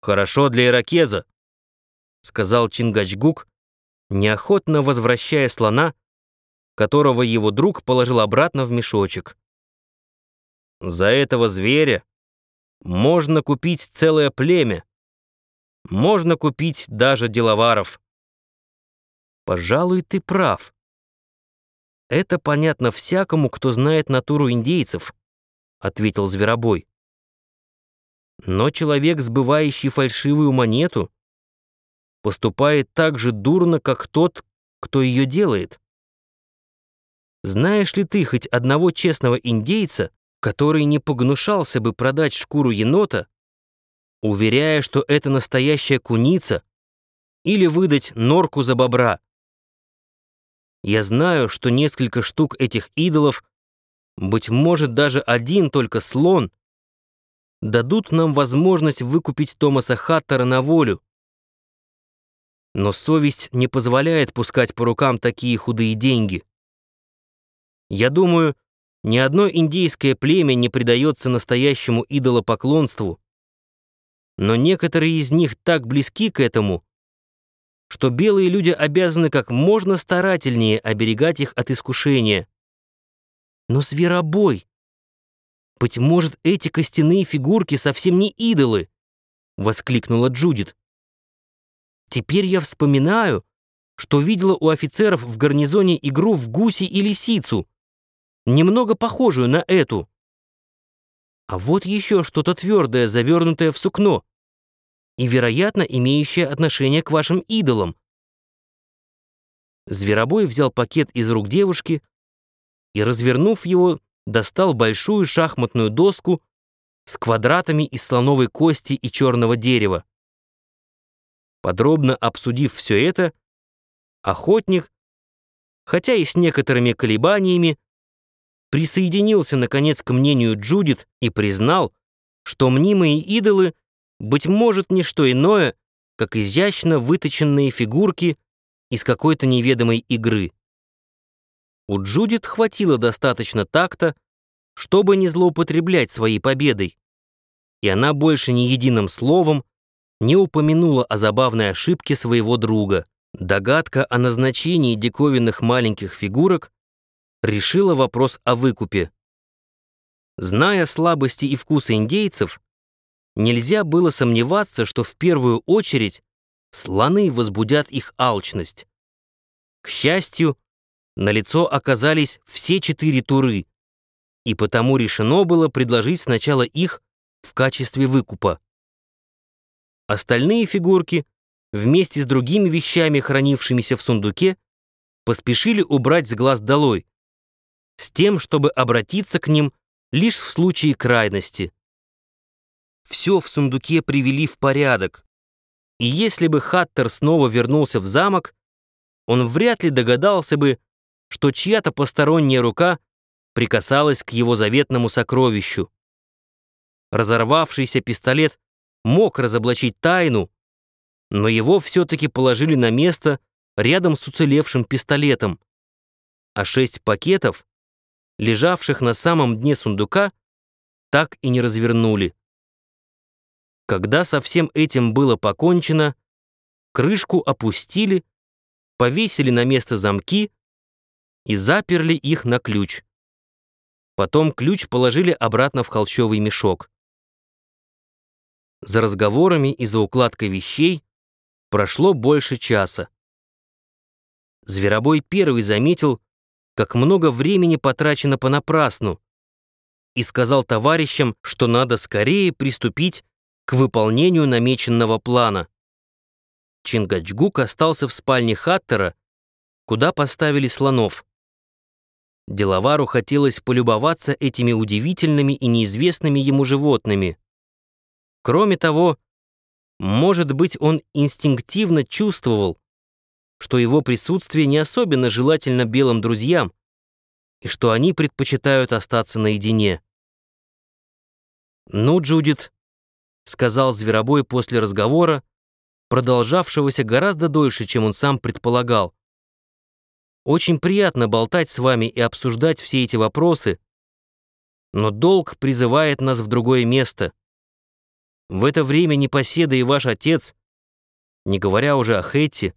«Хорошо для иракеза», — сказал Чингачгук, неохотно возвращая слона, которого его друг положил обратно в мешочек. «За этого зверя можно купить целое племя, можно купить даже деловаров». «Пожалуй, ты прав», «Это понятно всякому, кто знает натуру индейцев», — ответил Зверобой. «Но человек, сбывающий фальшивую монету, поступает так же дурно, как тот, кто ее делает. Знаешь ли ты хоть одного честного индейца, который не погнушался бы продать шкуру енота, уверяя, что это настоящая куница, или выдать норку за бобра?» Я знаю, что несколько штук этих идолов, быть может, даже один только слон, дадут нам возможность выкупить Томаса Хаттера на волю. Но совесть не позволяет пускать по рукам такие худые деньги. Я думаю, ни одно индейское племя не предается настоящему идолопоклонству, но некоторые из них так близки к этому, что белые люди обязаны как можно старательнее оберегать их от искушения. Но зверобой! Быть может, эти костяные фигурки совсем не идолы, воскликнула Джудит. Теперь я вспоминаю, что видела у офицеров в гарнизоне игру в гуси и лисицу, немного похожую на эту. А вот еще что-то твердое, завернутое в сукно и, вероятно, имеющее отношение к вашим идолам. Зверобой взял пакет из рук девушки и, развернув его, достал большую шахматную доску с квадратами из слоновой кости и черного дерева. Подробно обсудив все это, охотник, хотя и с некоторыми колебаниями, присоединился, наконец, к мнению Джудит и признал, что мнимые идолы быть может, не что иное, как изящно выточенные фигурки из какой-то неведомой игры. У Джудит хватило достаточно такта, чтобы не злоупотреблять своей победой, и она больше ни единым словом не упомянула о забавной ошибке своего друга. Догадка о назначении диковинных маленьких фигурок решила вопрос о выкупе. Зная слабости и вкусы индейцев, Нельзя было сомневаться, что в первую очередь слоны возбудят их алчность. К счастью, на лицо оказались все четыре туры, и потому решено было предложить сначала их в качестве выкупа. Остальные фигурки, вместе с другими вещами, хранившимися в сундуке, поспешили убрать с глаз долой, с тем, чтобы обратиться к ним лишь в случае крайности. Все в сундуке привели в порядок. И если бы Хаттер снова вернулся в замок, он вряд ли догадался бы, что чья-то посторонняя рука прикасалась к его заветному сокровищу. Разорвавшийся пистолет мог разоблачить тайну, но его все-таки положили на место рядом с уцелевшим пистолетом, а шесть пакетов, лежавших на самом дне сундука, так и не развернули. Когда со всем этим было покончено, крышку опустили, повесили на место замки и заперли их на ключ. Потом ключ положили обратно в холщовый мешок. За разговорами и за укладкой вещей прошло больше часа. Зверобой первый заметил, как много времени потрачено понапрасну, и сказал товарищам, что надо скорее приступить к выполнению намеченного плана. Чингачгук остался в спальне Хаттера, куда поставили слонов. Деловару хотелось полюбоваться этими удивительными и неизвестными ему животными. Кроме того, может быть, он инстинктивно чувствовал, что его присутствие не особенно желательно белым друзьям и что они предпочитают остаться наедине. «Ну, Джудит, сказал Зверобой после разговора, продолжавшегося гораздо дольше, чем он сам предполагал. Очень приятно болтать с вами и обсуждать все эти вопросы, но долг призывает нас в другое место. В это время непоседа и ваш отец, не говоря уже о Хэтти,